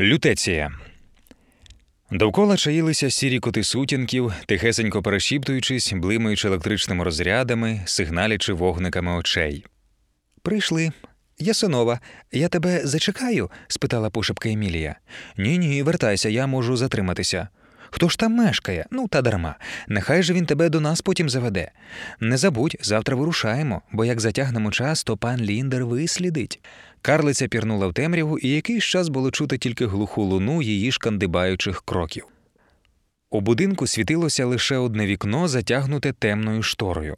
Лютеція. Довкола чаїлися сірі коти сутінків, тихесенько перешіптуючись, блимаючи електричними розрядами, сигналячи вогниками очей. Прийшли. Ясинова, я тебе зачекаю? спитала пошепка Емілія. Ні, ні, вертайся, я можу затриматися. Хто ж там мешкає? Ну, та дарма. Нехай же він тебе до нас потім заведе. Не забудь, завтра вирушаємо, бо як затягнемо час, то пан Ліндер вислідить. Карлиця пірнула в темряву, і якийсь час було чути тільки глуху луну її шкандибаючих кроків. У будинку світилося лише одне вікно, затягнуте темною шторою.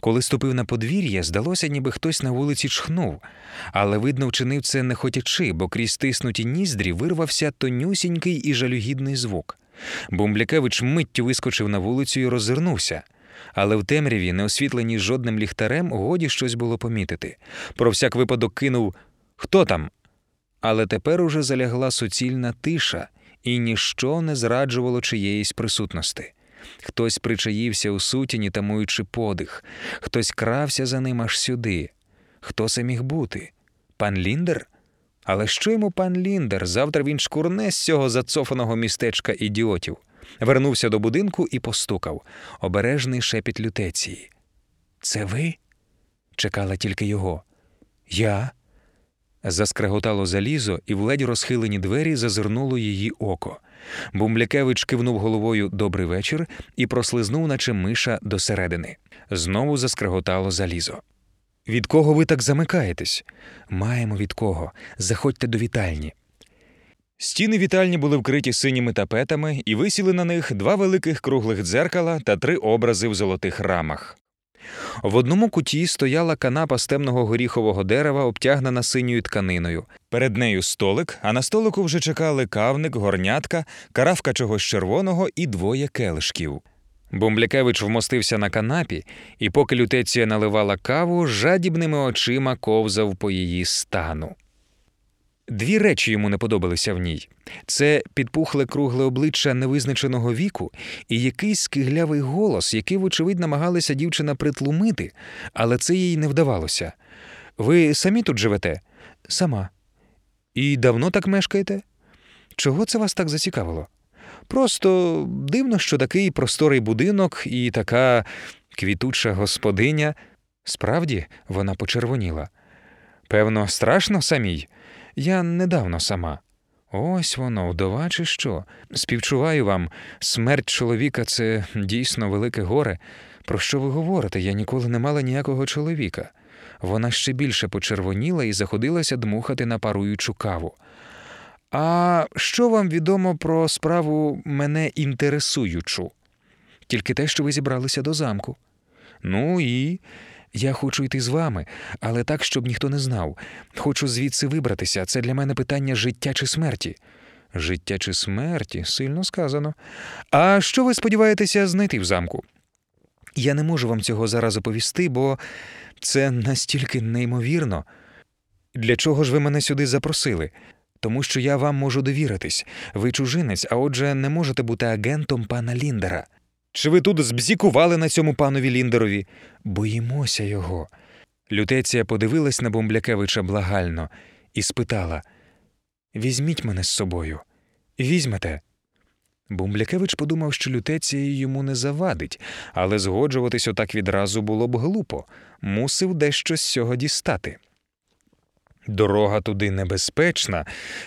Коли ступив на подвір'я, здалося, ніби хтось на вулиці чхнув, але, видно, вчинив це не хотячи, бо крізь тиснуті ніздрі вирвався тонюсінький і жалюгідний звук. Бумблякевич миттю вискочив на вулицю і роззирнувся. Але в темряві, не освітленій жодним ліхтарем, годі щось було помітити. Про всяк випадок кинув Хто там? Але тепер уже залягла суцільна тиша, і ніщо не зраджувало чиєїсь присутності. Хтось причаївся у сутіні, тамуючи подих, хтось крався за ним аж сюди. Хто це міг бути? Пан Ліндер? Але що йому пан Ліндер? Завтра він шкурне з цього зацофаного містечка ідіотів. Вернувся до будинку і постукав обережний шепіт лютеції. Це ви? чекала тільки його. Я. Заскреготало залізо, і в ледь розхилені двері зазирнуло її око. Бумблякевич кивнув головою добрий вечір і прослизнув, наче миша досередини. Знову заскреготало залізо. Від кого ви так замикаєтесь? Маємо від кого. Заходьте до вітальні. Стіни вітальні були вкриті синіми тапетами і висіли на них два великих круглих дзеркала та три образи в золотих рамах. В одному куті стояла канапа з темного горіхового дерева, обтягнена синьою тканиною. Перед нею столик, а на столику вже чекали кавник, горнятка, каравка чогось червоного і двоє келишків. Бумблякевич вмостився на канапі, і поки лютеція наливала каву, жадібними очима ковзав по її стану. Дві речі йому не подобалися в ній: це підпухле кругле обличчя невизначеного віку і якийсь скиглявий голос, який, вочевидь, намагалася дівчина притлумити, але це їй не вдавалося. Ви самі тут живете? Сама. І давно так мешкаєте? Чого це вас так зацікавило? Просто дивно, що такий просторий будинок і така квітуча господиня. Справді, вона почервоніла. Певно, страшно самій. Я недавно сама. Ось воно, вдова, чи що. Співчуваю вам, смерть чоловіка це дійсно велике горе. Про що ви говорите? Я ніколи не мала ніякого чоловіка. Вона ще більше почервоніла і заходилася дмухати на паруючу каву. А що вам відомо про справу мене інтересуючу? Тільки те, що ви зібралися до замку. Ну і я хочу йти з вами, але так, щоб ніхто не знав. Хочу звідси вибратися. Це для мене питання життя чи смерті. Життя чи смерті сильно сказано. А що ви сподіваєтеся знайти в замку? Я не можу вам цього зараз оповісти, бо це настільки неймовірно. Для чого ж ви мене сюди запросили? Тому що я вам можу довіритись. Ви чужинець, а отже, не можете бути агентом пана Ліндера. Чи ви тут збзікували на цьому панові Ліндерові? Боїмося його. Лютеція подивилась на Бомблякевича благально і спитала Візьміть мене з собою. Візьмете. Бумблякевич подумав, що лютеція йому не завадить, але згоджуватись отак відразу було б глупо, мусив дещо з цього дістати. Дорога туди небезпечна,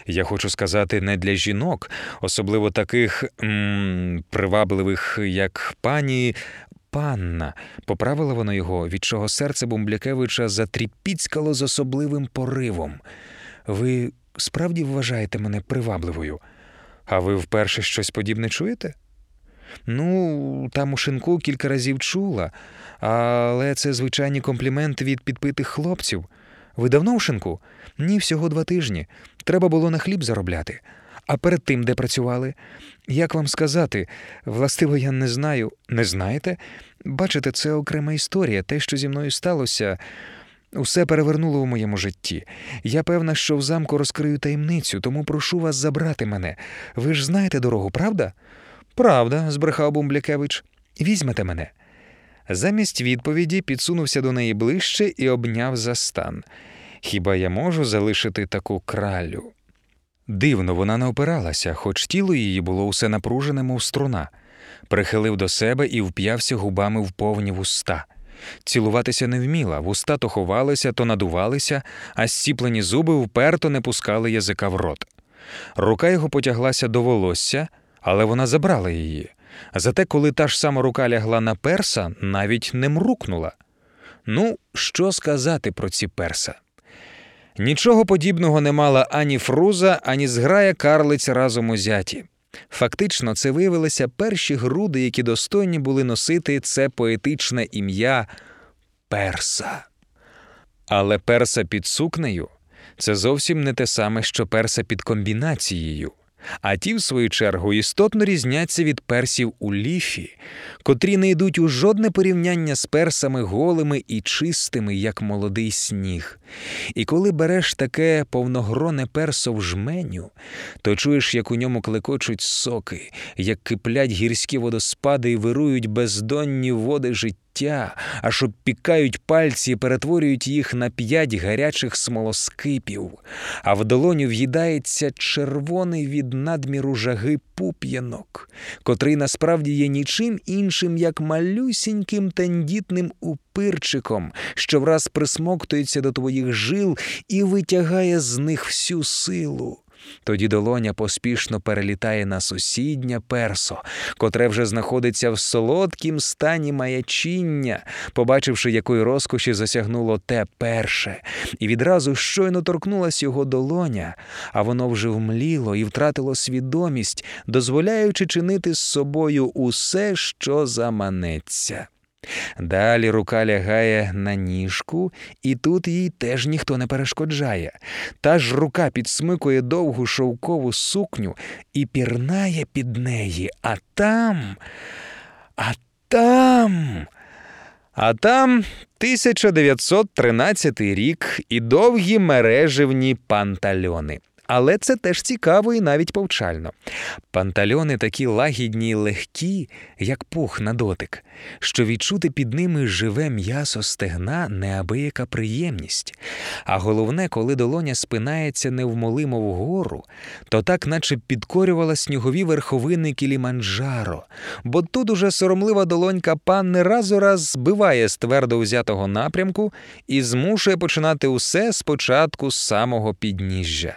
я хочу сказати, не для жінок, особливо таких м привабливих, як пані панна. Поправила вона його, від чого серце Бумблякевича затріпіцькало з особливим поривом. Ви справді вважаєте мене привабливою? А ви вперше щось подібне чуєте? Ну, там у шинку кілька разів чула, але це звичайні компліменти від підпитих хлопців. Ви давно в шинку? Ні, всього два тижні. Треба було на хліб заробляти. А перед тим, де працювали? Як вам сказати, властиво, я не знаю. Не знаєте? Бачите, це окрема історія. Те, що зі мною сталося, усе перевернуло у моєму житті. Я певна, що в замку розкрию таємницю, тому прошу вас забрати мене. Ви ж знаєте дорогу, правда? Правда, збрехав Бумблякевич. Візьмете мене. Замість відповіді підсунувся до неї ближче і обняв за стан. Хіба я можу залишити таку кралю? Дивно, вона не опиралася, хоч тіло її було усе напружене, мов струна, прихилив до себе і вп'явся губами в повні вуста. Цілуватися не вміла, вуста то ховалися, то надувалися, а зціплені зуби вперто не пускали язика в рот. Рука його потяглася до волосся, але вона забрала її. Зате, коли та ж сама рука лягла на перса, навіть не мрукнула. Ну, що сказати про ці перса? Нічого подібного не мала ані фруза, ані зграя карлиць разом узяті. Фактично, це виявилися перші груди, які достойні були носити це поетичне ім'я перса. Але перса під сукнею це зовсім не те саме, що перса під комбінацією. А ті, в свою чергу, істотно різняться від персів у ліфі, котрі не йдуть у жодне порівняння з персами голими і чистими, як молодий сніг. І коли береш таке повногроне персо в жменю, то чуєш, як у ньому клекочуть соки, як киплять гірські водоспади і вирують бездонні води життя життя, аж обпікають пальці і перетворюють їх на п'ять гарячих смолоскипів, а в долоню в'їдається червоний від надміру жаги пуп'янок, котрий насправді є нічим іншим, як малюсіньким тендітним упирчиком, що враз присмоктується до твоїх жил і витягає з них всю силу. Тоді долоня поспішно перелітає на сусіднє персо, котре вже знаходиться в солодкім стані маячіння, побачивши, якої розкоші засягнуло те перше, і відразу щойно торкнулась його долоня, а воно вже вмліло і втратило свідомість, дозволяючи чинити з собою усе, що заманеться. Далі рука лягає на ніжку, і тут їй теж ніхто не перешкоджає. Та ж рука підсмикує довгу шовкову сукню і пірнає під неї, а там, а там. А там 1913 рік і довгі мереживні пантальони. Але це теж цікаво і навіть повчально. Пантальони такі лагідні й легкі, як пух на дотик, що відчути під ними живе м'ясо стегна неабияка приємність. А головне, коли долоня спинається невмолимо вгору, то так, наче підкорювала снігові верховини кіліманджаро, бо тут уже соромлива долонька панни раз у раз збиває з твердо взятого напрямку і змушує починати усе спочатку з самого підніжжя.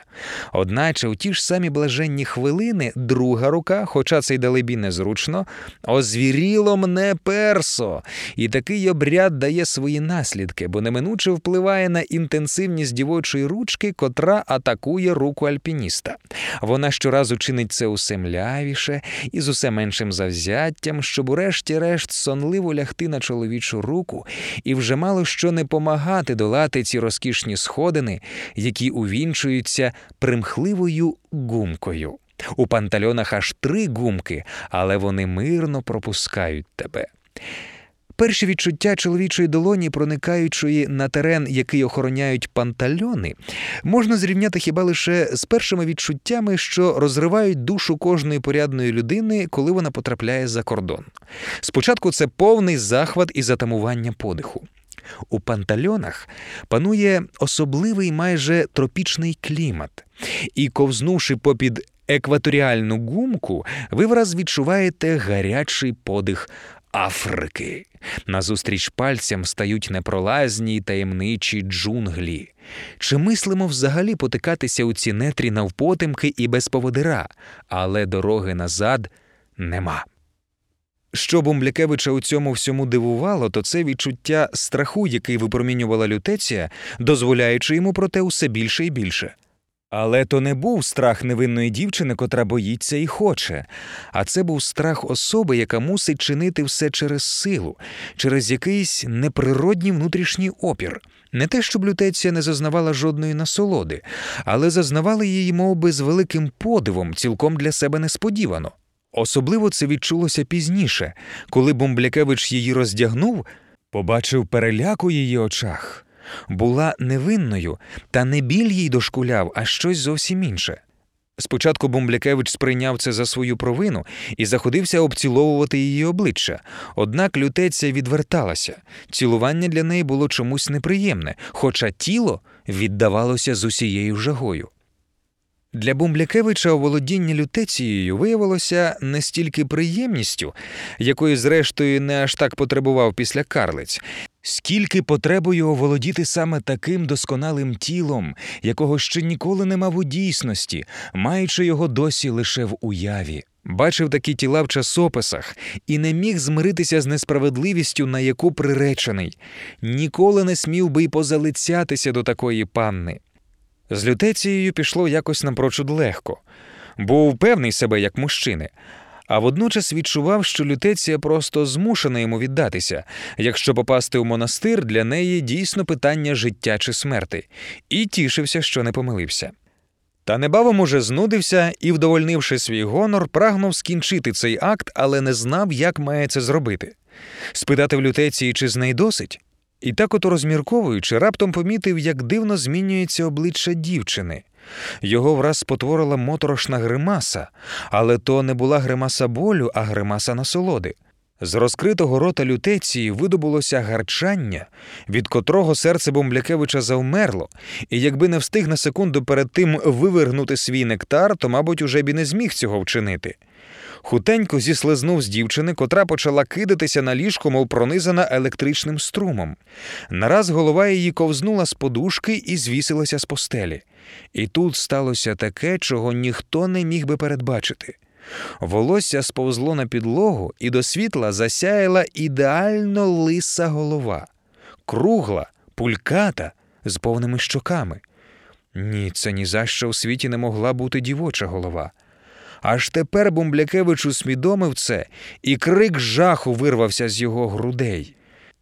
Одначе у ті ж самі блаженні хвилини друга рука, хоча це й далебі незручно, озвіріло мне персо, і такий обряд дає свої наслідки, бо неминуче впливає на інтенсивність дівочої ручки, котра атакує руку альпініста. Вона щоразу чинить це усе млявіше і з усе меншим завзяттям, щоб урешті-решт сонливо лягти на чоловічу руку і вже мало що не помагати долати ці розкішні сходини, які увінчуються примхливою гумкою. У пантальонах аж три гумки, але вони мирно пропускають тебе. Перші відчуття чоловічої долоні, проникаючої на терен, який охороняють пантальони, можна зрівняти хіба лише з першими відчуттями, що розривають душу кожної порядної людини, коли вона потрапляє за кордон. Спочатку це повний захват і затамування подиху. У пантальонах панує особливий майже тропічний клімат, і, ковзнувши попід екваторіальну гумку, ви враз відчуваєте гарячий подих Африки. Назустріч пальцям стають непролазні й таємничі джунглі. Чи мислимо взагалі потикатися у ці нетрі навпотемки і без поводира, але дороги назад нема. Що Бумблякевича у цьому всьому дивувало, то це відчуття страху, який випромінювала лютеція, дозволяючи йому проте усе більше і більше. Але то не був страх невинної дівчини, котра боїться і хоче, а це був страх особи, яка мусить чинити все через силу, через якийсь неприродній внутрішній опір. Не те, щоб лютеція не зазнавала жодної насолоди, але зазнавала її мов би, з великим подивом, цілком для себе несподівано. Особливо це відчулося пізніше, коли Бомблякевич її роздягнув, побачив переляк у її очах. Була невинною, та не біль їй дошкуляв, а щось зовсім інше. Спочатку Бомблякевич сприйняв це за свою провину і заходився обціловувати її обличчя, однак лютеця відверталася. Цілування для неї було чомусь неприємне, хоча тіло віддавалося з усією жагою. Для Бумблякевича оволодіння лютецією виявилося не стільки приємністю, якої, зрештою, не аж так потребував після карлиць, скільки потребою оволодіти саме таким досконалим тілом, якого ще ніколи не мав у дійсності, маючи його досі лише в уяві. Бачив такі тіла в часописах і не міг змиритися з несправедливістю, на яку приречений, ніколи не смів би й позалицятися до такої панни. З лютецією пішло якось напрочуд легко, був певний себе як мужчини, а водночас відчував, що лютеція просто змушена йому віддатися, якщо попасти у монастир для неї дійсно питання життя чи смерти, і тішився, що не помилився. Та небавом уже знудився і, вдовольнивши свій гонор, прагнув скінчити цей акт, але не знав, як має це зробити. Спитати в лютеції, чи з неї досить? І так ото розмірковуючи, раптом помітив, як дивно змінюється обличчя дівчини. Його враз спотворила моторошна гримаса, але то не була гримаса болю, а гримаса насолоди. З розкритого рота лютеції видобулося гарчання, від котрого серце Бомблякевича завмерло, і якби не встиг на секунду перед тим вивергнути свій нектар, то, мабуть, уже б і не зміг цього вчинити. Хутенько зіслизнув з дівчини, котра почала кидатися на ліжко, мов пронизана електричним струмом. Нараз голова її ковзнула з подушки і звісилася з постелі. І тут сталося таке, чого ніхто не міг би передбачити. Волосся сповзло на підлогу, і до світла засяяла ідеально лиса голова, кругла, пульката, з повними щоками. Ні, це ні за що в світі не могла бути дівоча голова. Аж тепер Бумблякевич усвідомив це, і крик жаху вирвався з його грудей.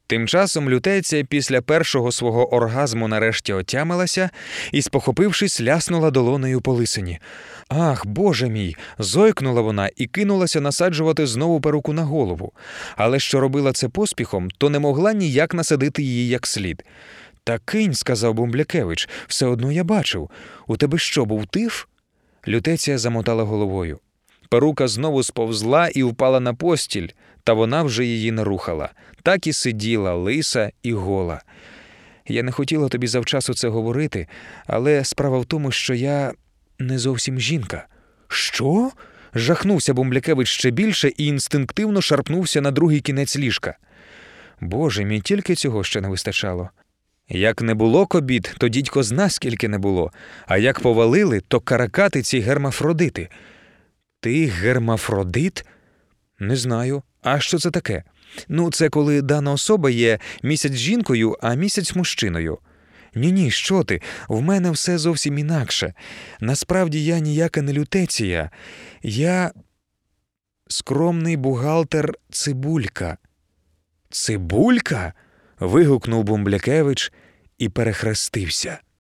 Тим часом лютеція після першого свого оргазму нарешті отямилася і, спохопившись, ляснула долонею по лисині. Ах, Боже мій! зойкнула вона і кинулася насаджувати знову перуку на голову. Але що робила це поспіхом, то не могла ніяк насадити її як слід. Та кинь, сказав Бумблякевич, все одно я бачив. У тебе що, був тиф? Лютеція замотала головою. Перука знову сповзла і впала на постіль, та вона вже її не рухала. Так і сиділа лиса і гола. Я не хотіла тобі завчасу це говорити, але справа в тому, що я не зовсім жінка. Що? жахнувся Бумблякевич ще більше і інстинктивно шарпнувся на другий кінець ліжка. Боже мій, тільки цього ще не вистачало. Як не було кобіт, то дідько зна, скільки не було, а як повалили, то каракати ці гермафродити. Ти гермафродит? Не знаю. А що це таке? Ну, це коли дана особа є місяць жінкою, а місяць мужчиною. Ні, ні, що ти? В мене все зовсім інакше. Насправді я ніяка не лютеція. Я скромний бухгалтер Цибулька. Цибулька? Вигукнув Бумблякевич і перехрестився.